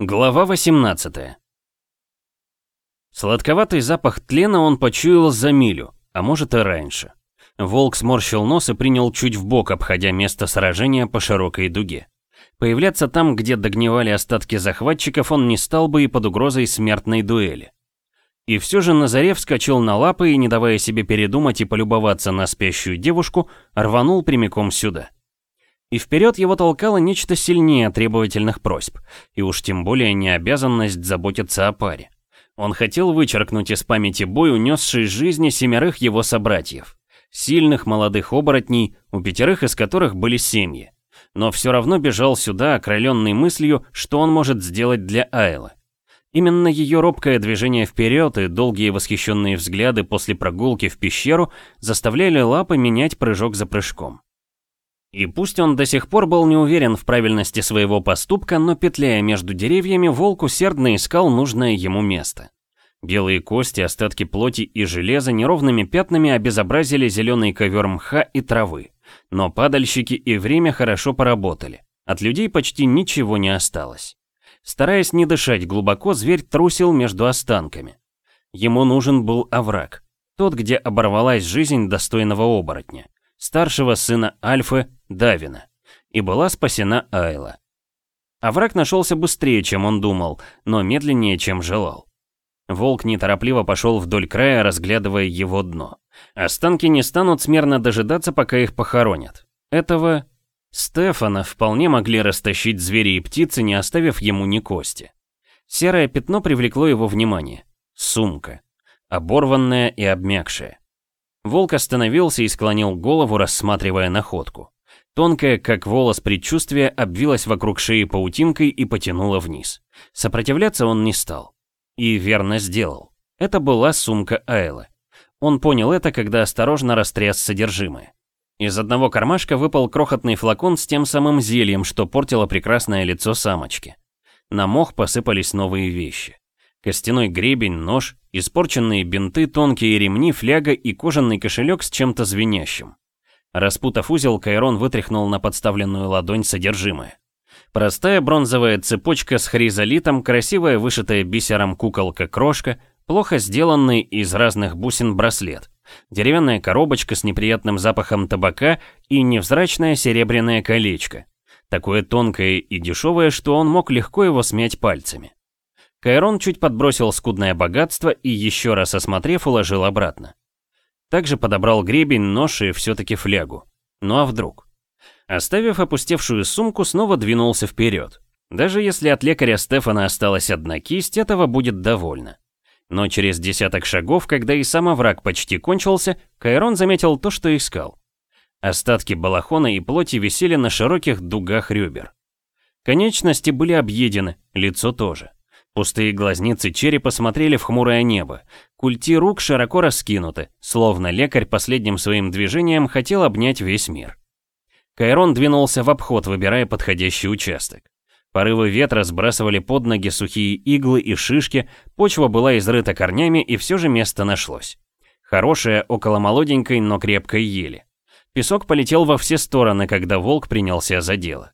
Глава 18 Сладковатый запах тлена он почуял за милю, а может и раньше. Волк сморщил нос и принял чуть в бок, обходя место сражения по широкой дуге. Появляться там, где догнивали остатки захватчиков, он не стал бы и под угрозой смертной дуэли. И все же Назарев вскочил на лапы и, не давая себе передумать и полюбоваться на спящую девушку, рванул прямиком сюда. И вперед его толкало нечто сильнее требовательных просьб, и уж тем более не обязанность заботиться о паре. Он хотел вычеркнуть из памяти бой, унесший жизни семерых его собратьев сильных молодых оборотней, у пятерых из которых были семьи. Но все равно бежал сюда, окрыленный мыслью, что он может сделать для Айлы. Именно ее робкое движение вперед и долгие восхищенные взгляды после прогулки в пещеру заставляли лапы менять прыжок за прыжком. И пусть он до сих пор был не уверен в правильности своего поступка, но петляя между деревьями, волк усердно искал нужное ему место. Белые кости, остатки плоти и железа неровными пятнами обезобразили зеленый ковер мха и травы. Но падальщики и время хорошо поработали. От людей почти ничего не осталось. Стараясь не дышать глубоко, зверь трусил между останками. Ему нужен был овраг. Тот, где оборвалась жизнь достойного оборотня. Старшего сына Альфы, Давина. И была спасена Айла. Овраг нашелся быстрее, чем он думал, но медленнее, чем желал. Волк неторопливо пошел вдоль края, разглядывая его дно. Останки не станут смирно дожидаться, пока их похоронят. Этого Стефана вполне могли растащить звери и птицы, не оставив ему ни кости. Серое пятно привлекло его внимание. Сумка. Оборванная и обмякшая. Волк остановился и склонил голову, рассматривая находку. Тонкая, как волос предчувствия, обвилась вокруг шеи паутинкой и потянула вниз. Сопротивляться он не стал. И верно сделал. Это была сумка Айлы. Он понял это, когда осторожно растряс содержимое. Из одного кармашка выпал крохотный флакон с тем самым зельем, что портило прекрасное лицо самочки. На мох посыпались новые вещи. Костяной гребень, нож, испорченные бинты, тонкие ремни, фляга и кожаный кошелек с чем-то звенящим. Распутав узел, Кайрон вытряхнул на подставленную ладонь содержимое. Простая бронзовая цепочка с хризолитом, красивая вышитая бисером куколка-крошка, плохо сделанный из разных бусин браслет, деревянная коробочка с неприятным запахом табака и невзрачное серебряное колечко. Такое тонкое и дешевое, что он мог легко его смять пальцами. Кайрон чуть подбросил скудное богатство и еще раз осмотрев, уложил обратно. Также подобрал гребень, нож и все-таки флягу. Ну а вдруг? Оставив опустевшую сумку, снова двинулся вперед. Даже если от лекаря Стефана осталась одна кисть, этого будет довольно. Но через десяток шагов, когда и сам овраг почти кончился, Кайрон заметил то, что искал. Остатки балахона и плоти висели на широких дугах ребер. Конечности были объедены, лицо тоже. Пустые глазницы черепа смотрели в хмурое небо. Культи рук широко раскинуты, словно лекарь последним своим движением хотел обнять весь мир. Кайрон двинулся в обход, выбирая подходящий участок. Порывы ветра сбрасывали под ноги сухие иглы и шишки, почва была изрыта корнями и все же место нашлось. Хорошее около молоденькой, но крепкой ели. Песок полетел во все стороны, когда волк принялся за дело.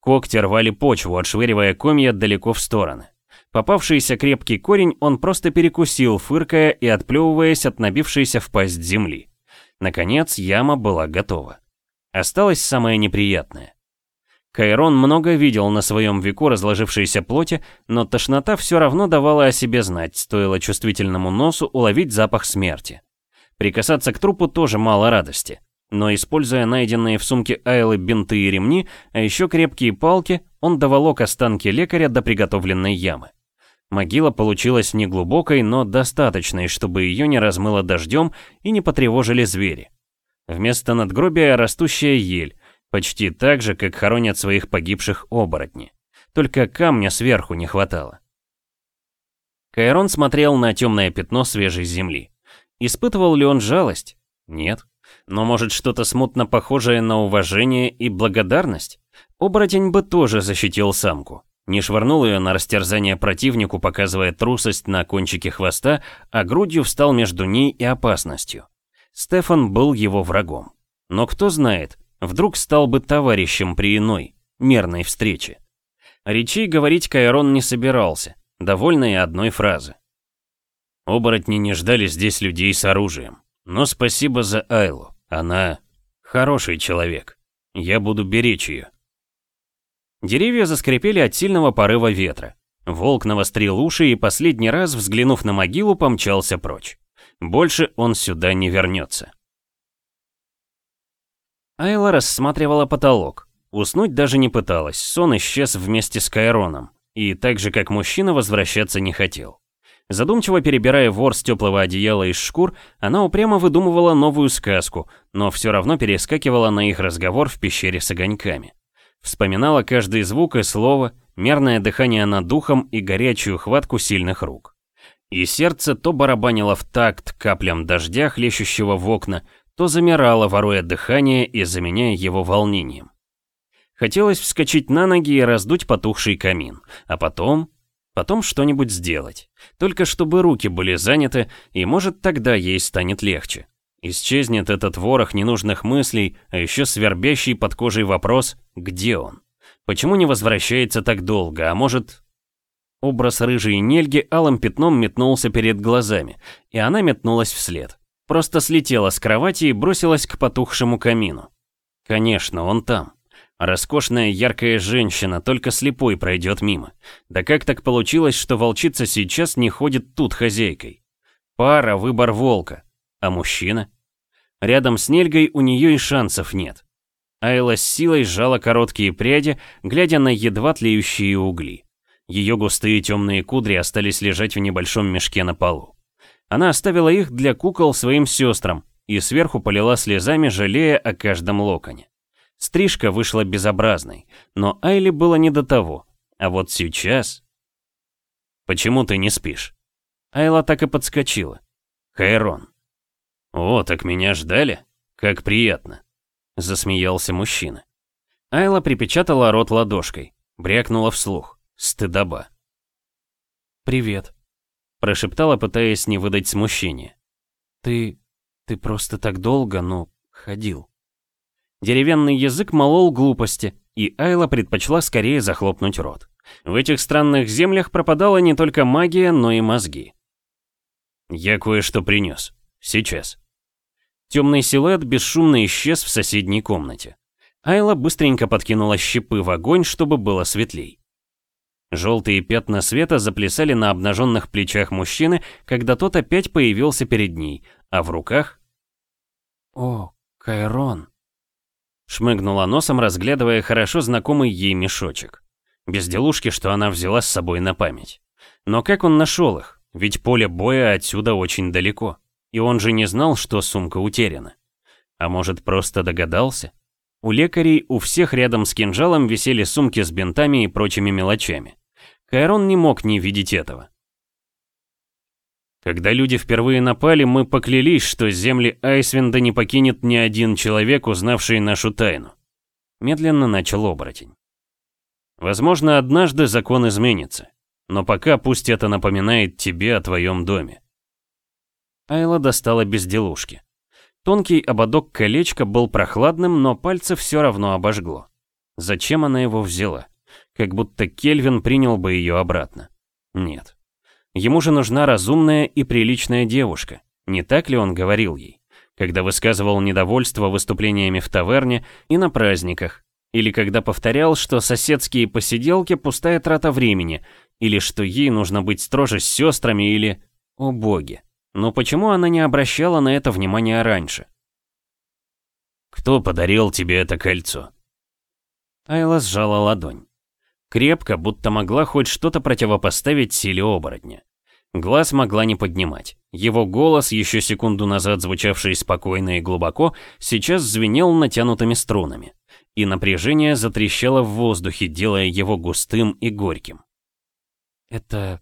Когти рвали почву, отшвыривая комья далеко в стороны. Попавшийся крепкий корень он просто перекусил, фыркая и отплевываясь от набившейся в пасть земли. Наконец, яма была готова. Осталось самое неприятное. Кайрон много видел на своем веку разложившейся плоти, но тошнота все равно давала о себе знать, стоило чувствительному носу уловить запах смерти. Прикасаться к трупу тоже мало радости, но используя найденные в сумке Айлы бинты и ремни, а еще крепкие палки, он доволок останки лекаря до приготовленной ямы. Могила получилась неглубокой, но достаточной, чтобы ее не размыло дождем и не потревожили звери. Вместо надгробия растущая ель, почти так же, как хоронят своих погибших оборотни. Только камня сверху не хватало. Кайрон смотрел на темное пятно свежей земли. Испытывал ли он жалость? Нет. Но может что-то смутно похожее на уважение и благодарность? Оборотень бы тоже защитил самку. Не швырнул ее на растерзание противнику, показывая трусость на кончике хвоста, а грудью встал между ней и опасностью. Стефан был его врагом. Но кто знает, вдруг стал бы товарищем при иной, мерной встрече. Речей говорить Кайрон не собирался, довольный одной фразы. Оборотни не ждали здесь людей с оружием. Но спасибо за Айлу. Она хороший человек. Я буду беречь ее. Деревья заскрипели от сильного порыва ветра. Волк навострил уши и последний раз, взглянув на могилу, помчался прочь. Больше он сюда не вернется. Айла рассматривала потолок. Уснуть даже не пыталась, сон исчез вместе с Кайроном. И так же, как мужчина, возвращаться не хотел. Задумчиво перебирая ворс теплого одеяла из шкур, она упрямо выдумывала новую сказку, но все равно перескакивала на их разговор в пещере с огоньками. Вспоминала каждый звук и слово, мерное дыхание над духом и горячую хватку сильных рук. И сердце то барабанило в такт каплям дождя, хлещущего в окна, то замирало, воруя дыхание и заменяя его волнением. Хотелось вскочить на ноги и раздуть потухший камин, а потом... Потом что-нибудь сделать. Только чтобы руки были заняты, и может тогда ей станет легче. Исчезнет этот ворох ненужных мыслей, а еще свербящий под кожей вопрос «Где он?». Почему не возвращается так долго, а может... Образ рыжей Нельги алым пятном метнулся перед глазами, и она метнулась вслед. Просто слетела с кровати и бросилась к потухшему камину. Конечно, он там. Роскошная яркая женщина, только слепой пройдет мимо. Да как так получилось, что волчица сейчас не ходит тут хозяйкой? Пара, выбор волка. А мужчина? Рядом с Нельгой у нее и шансов нет. Айла с силой сжала короткие пряди, глядя на едва тлеющие угли. Ее густые темные кудри остались лежать в небольшом мешке на полу. Она оставила их для кукол своим сестрам и сверху полила слезами, жалея о каждом локоне. Стрижка вышла безобразной, но Айли было не до того. А вот сейчас... «Почему ты не спишь?» Айла так и подскочила. «Хайрон». «О, так меня ждали? Как приятно!» Засмеялся мужчина. Айла припечатала рот ладошкой, брякнула вслух. Стыдоба. «Привет», — прошептала, пытаясь не выдать смущения. «Ты... ты просто так долго, ну, ходил». Деревянный язык молол глупости, и Айла предпочла скорее захлопнуть рот. В этих странных землях пропадала не только магия, но и мозги. «Я кое-что принес. Сейчас». Темный силуэт бесшумно исчез в соседней комнате. Айла быстренько подкинула щепы в огонь, чтобы было светлей. Желтые пятна света заплясали на обнаженных плечах мужчины, когда тот опять появился перед ней, а в руках... «О, Кайрон!» Шмыгнула носом, разглядывая хорошо знакомый ей мешочек. Безделушки, что она взяла с собой на память. Но как он нашел их? Ведь поле боя отсюда очень далеко. И он же не знал, что сумка утеряна. А может, просто догадался? У лекарей у всех рядом с кинжалом висели сумки с бинтами и прочими мелочами. Кайрон не мог не видеть этого. Когда люди впервые напали, мы поклялись, что земли Айсвинда не покинет ни один человек, узнавший нашу тайну. Медленно начал оборотень. Возможно, однажды закон изменится, но пока пусть это напоминает тебе о твоем доме. Айла достала безделушки. Тонкий ободок колечка был прохладным, но пальцы все равно обожгло. Зачем она его взяла? Как будто Кельвин принял бы ее обратно. Нет. Ему же нужна разумная и приличная девушка. Не так ли он говорил ей? Когда высказывал недовольство выступлениями в таверне и на праздниках. Или когда повторял, что соседские посиделки – пустая трата времени. Или что ей нужно быть строже с сестрами, или... О боги. Но почему она не обращала на это внимания раньше? «Кто подарил тебе это кольцо?» Айла сжала ладонь. Крепко, будто могла хоть что-то противопоставить силе оборотня. Глаз могла не поднимать. Его голос, еще секунду назад звучавший спокойно и глубоко, сейчас звенел натянутыми струнами. И напряжение затрещало в воздухе, делая его густым и горьким. «Это...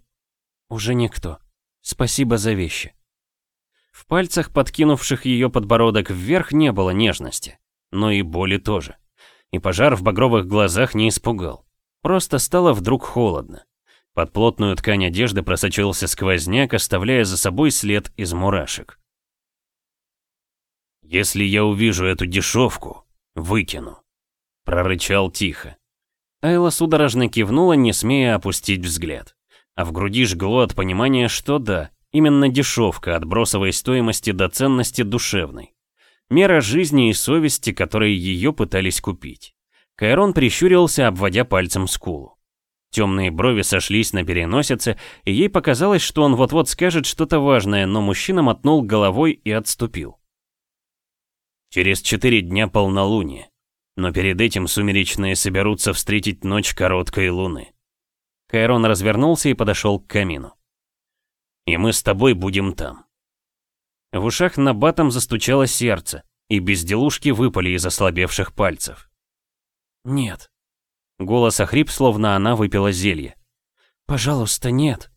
уже никто. Спасибо за вещи». В пальцах, подкинувших ее подбородок вверх, не было нежности. Но и боли тоже. И пожар в багровых глазах не испугал. Просто стало вдруг холодно. Под плотную ткань одежды просочился сквозняк, оставляя за собой след из мурашек. «Если я увижу эту дешевку, выкину», — прорычал тихо. Айла судорожно кивнула, не смея опустить взгляд. А в груди жгло от понимания, что да, именно дешевка от бросовой стоимости до ценности душевной. Мера жизни и совести, которые ее пытались купить. Кайрон прищурился, обводя пальцем скулу. Темные брови сошлись на переносице, и ей показалось, что он вот-вот скажет что-то важное, но мужчина мотнул головой и отступил. Через четыре дня полнолуние, но перед этим сумеречные соберутся встретить ночь короткой луны. Кайрон развернулся и подошел к камину. «И мы с тобой будем там». В ушах на батом застучало сердце, и безделушки выпали из ослабевших пальцев. «Нет», Голос охрип, словно она выпила зелье. «Пожалуйста, нет».